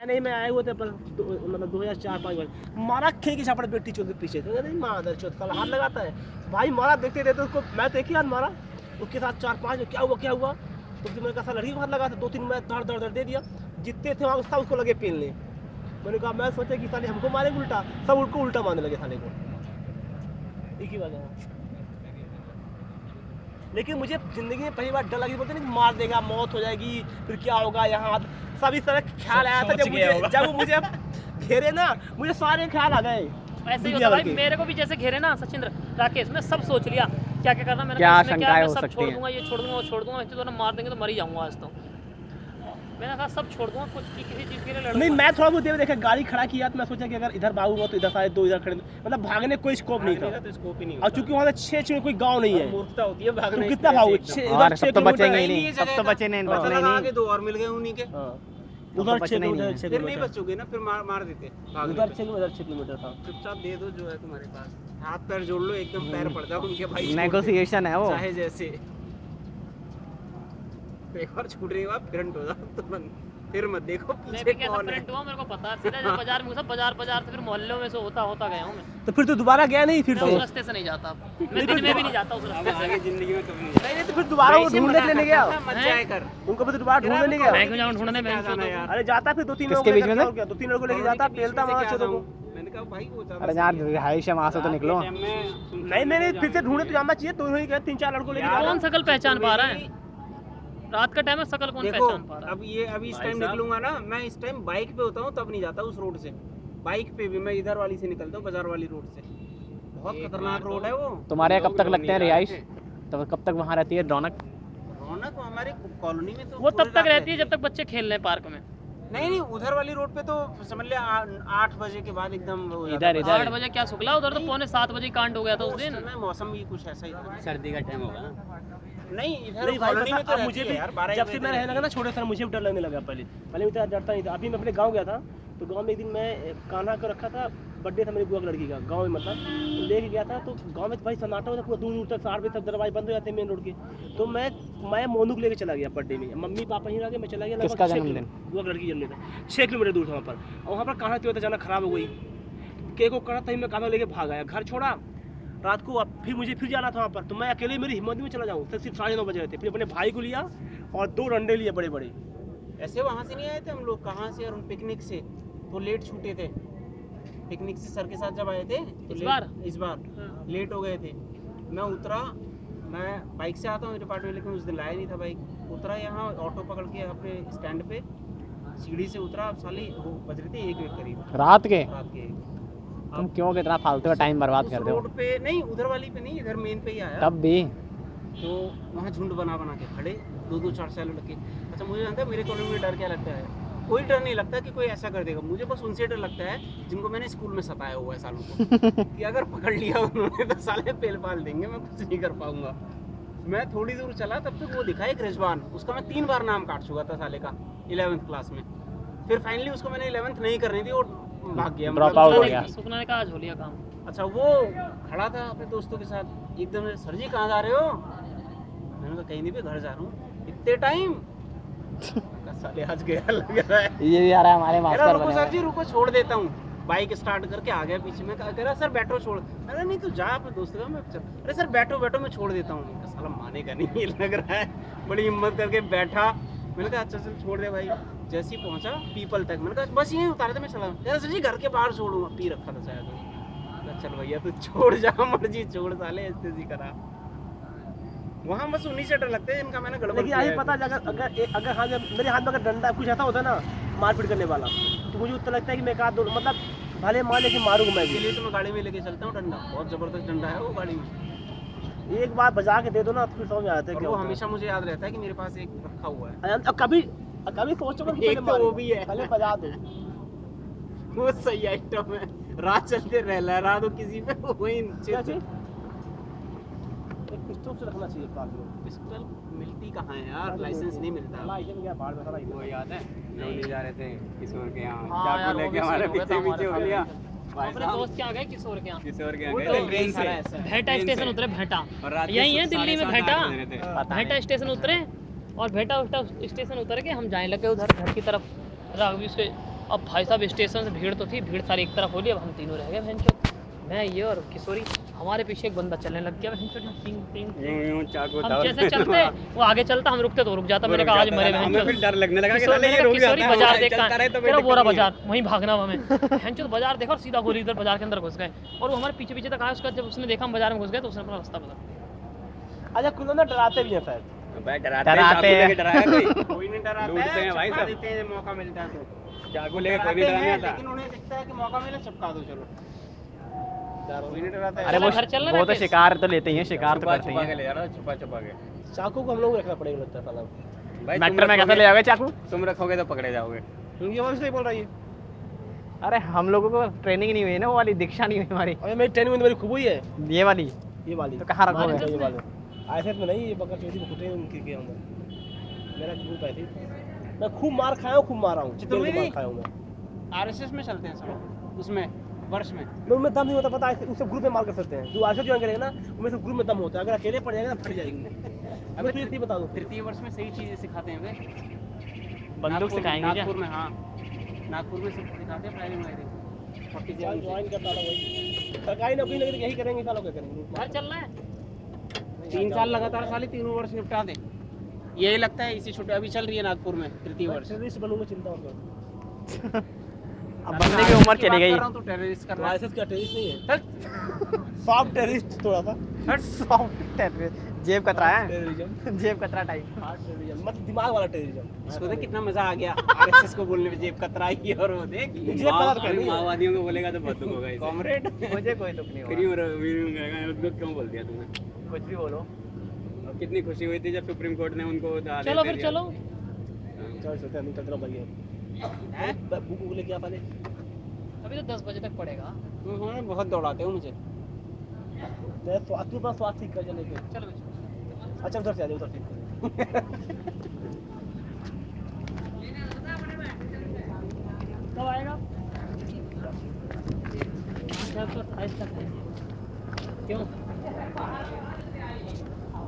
नहीं, मैं आए हुए थे पर मतलब दो हज़ार चार पाँच बजे मारा खे की छापड़ बेटी चौधरी पीछे। थे नहीं मादर चौथ साला हाथ लगाता है। भाई, मारा, देखते रहते उसको। मैं तो एक ही हाथ मारा। उसके साथ चार पाँच, क्या हुआ क्या हुआ? तो फिर मैंने कहा लड़की को हाथ लगा था। दो तीन मैं धड़ धड़ धड़ दे दिया। जितने थे वहाँ, सब उसको लगे पेलने मैंने कहा, मैं सोचा कि साले हमको मारे उल्टा। सब उनको उल्टा मारने लगे साले को। एक ही बात लेकिन मुझे ज़िंदगी में पहली बार डर लगी बोलते नहीं मार देगा मौत हो जाएगी फिर क्या होगा यहाँ? सब इस तरह ख्याल आया था जब मुझे जब मुझे घेरे ना मुझे सारे ख्याल आ गए। ऐसे ही होता भाई मेरे को भी जैसे घेरे ना सचिंद्र राकेश मैं सब सोच लिया क्या क्या करना मैंने क्या क्या मैं सब छोड़ दूँगा ये छोड़ दूँगा वो छोड़ दूँगा तो मार देंगे तो मर ही जाऊँगा आज तो। मैंने कहा सब छोड़ दूँगा कुछ की- किसी चीज़ के लिए नहीं मैं थोड़ा बहुत देर देखा गाड़ी खड़ा किया तो मैं सोचा कि अगर इधर भागूँगा तो इधर सारे दो इधर खड़े मतलब भागने कोई स्कोप नहीं था। तो स्कोप ही नहीं और चूँकि वहाँ छः छः कोई गाँव नहीं है। मूर्खता होती है भागने कितना एकदम। छः- सब तो किलोमीटर बचेंगे नहीं। नहीं, सब तो बचे नहीं। हाँ। ही दो और मिल गए उन्हीं के। हाँ। तो उधर बचना छः किलोमीटर छः नहीं किलोमीटर। बचोगे ना फिर मार मार देते उधर पे। छः किलोमीटर छः किलोमीटर था। चुपचाप दे दो जो है तुम्हारे पास। हाथ पैर जोड़ लो एकदम पैर पड़ जाओ उनके भाई। नेगोशिएशन है वो। चाहे जैसे। एक बार छूटने के बाद फ्रंट हो जाओ तुरंत फिर मत देखो पीछे कौन है। फ्रंट हुआ मेरे को पता सीधा जब बाज़ार में घुसा बाज़ार बाज़ार से फिर मोहल्लों में से होता होता गया हूँ मैं। तो फिर तो दोबारा गया नहीं फिर मैं तो? उस रास्ते से नहीं जाता मैं दिन में भी नहीं जाता उस रास्ते से। आगे ज़िंदगी में कभी नहीं नहीं तो फिर दोबारा वो ढूँढने करता गया? हैं? जाया कर। उनको फिर दोबारा ढूँढने गया मैं क्यों जाऊँ ढूँढने यार। अरे जाता फिर दो तीन लोगों को बीच में दो तीन लोगों को लेके जाता पेलता वहाँ चोरों को मैंने कहा भाई वो अरे यार है। रिहाइश है वहाँ से तो निकलो। नहीं मैंने फिर से जाना ढूंढे तो। जाना चाहिए तो ही गए तीन चार लड़कों लेके कौन शकल पहचान पा रहा है? रात का टाइम है शकल कौन देखो पहचान पा रहा अब ये अभी इस भाई टाइम साहब। निकलूँगा ना मैं इस टाइम बाइक पे होता हूँ तब नहीं जाता उस रोड से। बाइक पे भी मैं इधर वाली से निकलता हूँ बाज़ार वाली रोड से। बहुत खतरनाक रोड है वो। तुम्हारे यहाँ कब तक लगते हैं नहीं रिहाइश? जा रहे तो कब तक वहाँ रहती है रौनक। रौनक हमारे कॉलोनी में तो वो पूरी तब तक रात रहती है जब तक बच्चे खेल रहे हैं पार्क में। नहीं नहीं उधर वाली रोड पे तो समझ ले आ- आठ बजे के बाद एकदम हो जाता इधर है। इधर। आठ बजे क्या शुक्ला? उधर तो पौने सात बजे कांड हो गया था उस उस दिन। समय मौसम भी कुछ ऐसा ही था। सर्दी का टाइम होगा नहीं इधर नहीं भाई तो अब मुझे भी जब से मैं रहने लगा ना छोटे सर मुझे भी डर लगने लगा पहले। पहले मैं इतना डरता नहीं था अभी मैं अपने गाँव गया था तो गाँव में एक दिन मैं कान्हा को रखा था बर्थडे था मेरी बुआ की लड़की का गाँव में मतलब। तो लेके गया था तो गाँव में तो भाई सन्नाटा होता पूरा दूर दूर तक साठ बजे तक दरवाजे बंद हो जाते हैं मेन रोड के। तो मैं मैं मोनू को लेकर चला गया बर्थडे में। मम्मी पापा ही रह गए मैं चला गया लगभग बुआ लड़की की जन्मदिन था। छः किलोमीटर दूर था वहाँ पर। और वहाँ पर कान्हा त्योहार जाना खराब हो गई। केक को करा तभी मैं कान्हा लेके भाग आया। घर छोड़ा रात को अब फिर मुझे फिर जाना था वहाँ पर तो मैं अकेले मेरी हिम्मत में चला जाऊँ। सिर्फ़ साढ़े नौ बजे रहे थे फिर अपने भाई को लिया और दो डंडे लिए बड़े बड़े ऐसे वहाँ से नहीं आए थे हम लोग? कहाँ से? और पिकनिक से? तो लेट छूटे थे। पिकनिक से सर के साथ जब आए थे तो इस बार? इस बार। हाँ। लेट हो गए थे। मैं उतरा मैं बाइक से आता हूँ डिपार्टमेंट लेकिन उस दिन लाया नहीं था बाइक उतरा यहाँ ऑटो पकड़ के अपने स्टैंड पे सीढ़ी से उतरा। अब साली वो बज रहे थे एक एक करीब। रात के? रात के। तुम क्यों कितना फालतू का टाइम बर्बाद कर रहे हो? रोड पे नहीं उधर वाली पे नहीं इधर मेन पे ही आया। तब भी? तो वहाँ झुंड बना बना के खड़े दो दो चार चार लड़के। अच्छा मुझे जानता है मेरे कॉलेज में डर क्या लगता है? कोई डर नहीं लगता कि कोई ऐसा कर देगा। मुझे बस उनसे डर लगता है जिनको मैंने स्कूल में सताया हुआ है सालों को कि अगर पकड़ लिया उन्होंने तो साले पेल पाल देंगे मैं कुछ नहीं कर पाऊँगा। मैं थोड़ी दूर चला तब तक वो दिखा एक रिजवान। उसका मैं तीन बार नाम काट चुका था साले का इलेवेंथ क्लास में। फिर फाइनली उसको मैंने इलेवेंथ नहीं करनी थी और भाग गया Drop मतलब out हो गया। सुखना ने कहा हो काम। अच्छा वो खड़ा था अपने दोस्तों के साथ एकदम सर जी कहाँ जा रहे हो? मैंने कहा कहीं नहीं पे घर जा रहा हूँ। इतने टाइम साले आज गया लग रहा है। ये भी आ रहा है हमारे मास्टर रुको सर जी रुको छोड़ देता हूँ। बाइक स्टार्ट करके आ गया पीछे। में कह रहा सर बैठो छोड़। अरे नहीं तू जा अपने दोस्त का मैं चल। अरे सर बैठो बैठो मैं छोड़ देता हूँ। साला मानेगा नहीं लग रहा है। बड़ी हिम्मत करके बैठा। मैंने कहा अच्छा चल छोड़ दे भाई। जैसे ही पहुँचा पीपल तक। मैंने कहा बस यहीं उतारे थे मैं चला कह सर जी घर के बाहर छोड़ूँगा पी रखा था शायद कहा, चल भैया तू छोड़ जा मर्ज़ी छोड़ साले ऐसे ही करा। वहाँ बस उन्हीं से डर लगते हैं जिनका मैंने गड़बड़ लेकिन किया है। पता। अगर अगर अगर हाँ जब मेरे हाथ में अगर डंडा कुछ ऐसा होता ना मारपीट करने वाला तो मुझे उतना लगता है कि मैं एक हाथ दो मतलब भले मान लेके मारूँगा मैं भी। लिए तो मैं गाड़ी में लेके चलता हूँ डंडा। बहुत ज़बरदस्त डंडा है वो गाड़ी में। एक बार बजा के दे दो ना तो फिर समझ में आता है क्या वो हमेशा मुझे याद रहता है कि मेरे पास एक रखा हुआ है। अब कभी कभी सोचो मत कि एक तो वो भी है। पहले बजा दो। वो सही आइटम है। रात चलते रह लहरा दो किसी पे वही एक पिस्टल से रखना चाहिए पास में। पिस्टल मिलती कहाँ है यार? लाइसेंस नहीं मिलता। लाइसेंस में क्या बाहर में साला वो याद है? लोनी जा रहे थे किशोर के यहाँ। हाँ यार, चाकू लेके हमारे हो गया था पीछे पीछे हो। भाई अपने दोस्त क्या गए किशोर के यहाँ? किशोर के वो यहाँ तो गए ट्रेन से। भेटा स्टेशन उतरे भेटा। यही है दिल्ली में भेटा। भेटा स्टेशन उतरे और भेटा उठा स्टेशन उतर के हम जाने लगे उधर घर की तरफ़। राघवी से अब भाई साहब स्टेशन से भीड़ तो थी भीड़ सारी एक तरफ़ होली अब हम तीनों रह गए भैंचो मैं ये और किशोरी हमारे पीछे एक बंदा चलने लग गया। यूँ चाकू हम जैसे चलते वो आगे चलता हम रुकते तो रुक जाता। मैंने कहा आज मरे हमें फिर डर लगने लगा कि साले ये रुक किशोरी जाता है, बाज़ार वो देखा। तो तेरा बोरा। बाज़ार वहीं भागना हमें तो बाज़ार देखो और सीधा गोली इधर बाज़ार के अंदर घुस गए। और वो हमारे पीछे पीछे तक आया उसका जब उसने देखा हम बाज़ार में घुस गए तो उसने अपना रास्ता बदल। अच्छा कुछ ना डराते भी हैं शायद भाई डराते हैं हैं। कोई? कोई नहीं डराता हैं भाई सब। देते हैं मौका मिलता है तो। चाकू लेके कोई नहीं डराने आता। लेकिन उन्हें दिखता है कि मौका मिले चिपका दो चलो। अरे वो- वो तो शिकार तो लेते ही हैं शिकार तो करते ही छुपा के हैं ले जा रहा छुपा छुपा के। चाकू को हम लोग रखना पड़ेगा लगता है साला भाई तुम मेट्रो में कैसे ले जाओगे चाकू? तुम रखोगे तो पकड़े जाओगे। ये बात सही बोल रही है। अरे हम लोगों को ट्रेनिंग नहीं हुई ना वो वाली दीक्षा नहीं हुई हमारी। अरे मेरी ट्रेनिंग में तो मेरी खूब हुई है। ये वाली? ये वाली। तो कहाँ रखोगे? तो- ये वाले ऐसे में नहीं ये बकर चोरी में कुटे उनके के हम मेरा ग्रुप है थी मैं खूब मार खाया हूँ खूब मारा हूँ। चितौड़ चितौड़ मार खाया हूँ मैं। आरएसएस में चलते हैं सब। उसमें। वर्ष में। मैं उनमें दम नहीं होता पता है उससे ग्रुप में मार कर सकते हैं। जो आगे ज्वाइन करेगा ना उनमें से ग्रुप में दम होता है। अगर अकेले पड़ जाएगा ना फट जाएगी। मैं तुझे इतनी बता दूँ। तृतीय वर्ष में सही चीज़ें सिखाते हैं वे बंदूक नागपुर- सिखाएँगे नागपुर में हाँ। नागपुर में सब सिखाते हैं फायरिंग वायरिंग ज्वाइन ज्वाइन करता था वही। सरकारी नौकरी लगी तो यही करेंगे सालों क्या करेंगे। घर चलना है। तीन साल लगातार साले तीनों वर्ष निपटा दे। यही लगता है इसी छुट्टी अभी चल रही है नागपुर में तृतीय वर्ष। बनूँगा चिंता और अब बनने की उम्र चली गई। तो टेररिस्ट कर तो रहा है आईएसएस टेररिस्ट नहीं है। सॉफ्ट टेररिस्ट थोड़ा सा। हट। सॉफ्ट जेब कतरा है। जेब कतरा टाइप। मतलब दिमाग वाला टेररिज्म इसको देख कितना मज़ा आ गया। आरएसएस को बोलने में जेब कतराई की और वो देख। जेब कतरा तो है। माओवादियों को बोलेगा तो बहुत दुख होगा इसे। कॉमरेड। मुझे कोई दुख नहीं यूँ कहेगा, क्यों बोल दिया तूने? कुछ भी बोलो। और कितनी खुशी हुई थी जब सुप्रीम कोर्ट ने उनको चलो फिर। चलो। चल चलते हैं हैं बुक लेके आ पहले अभी तो दस बजे तक पड़ेगा। उन्होंने बहुत दौड़ाते हो मुझे। स्वास्थ्य अपना स्वास्थ्य कर जाने के चलो अच्छा उधर से आ जाओ उधर से। कब आएगा? अठाईस तक क्यों?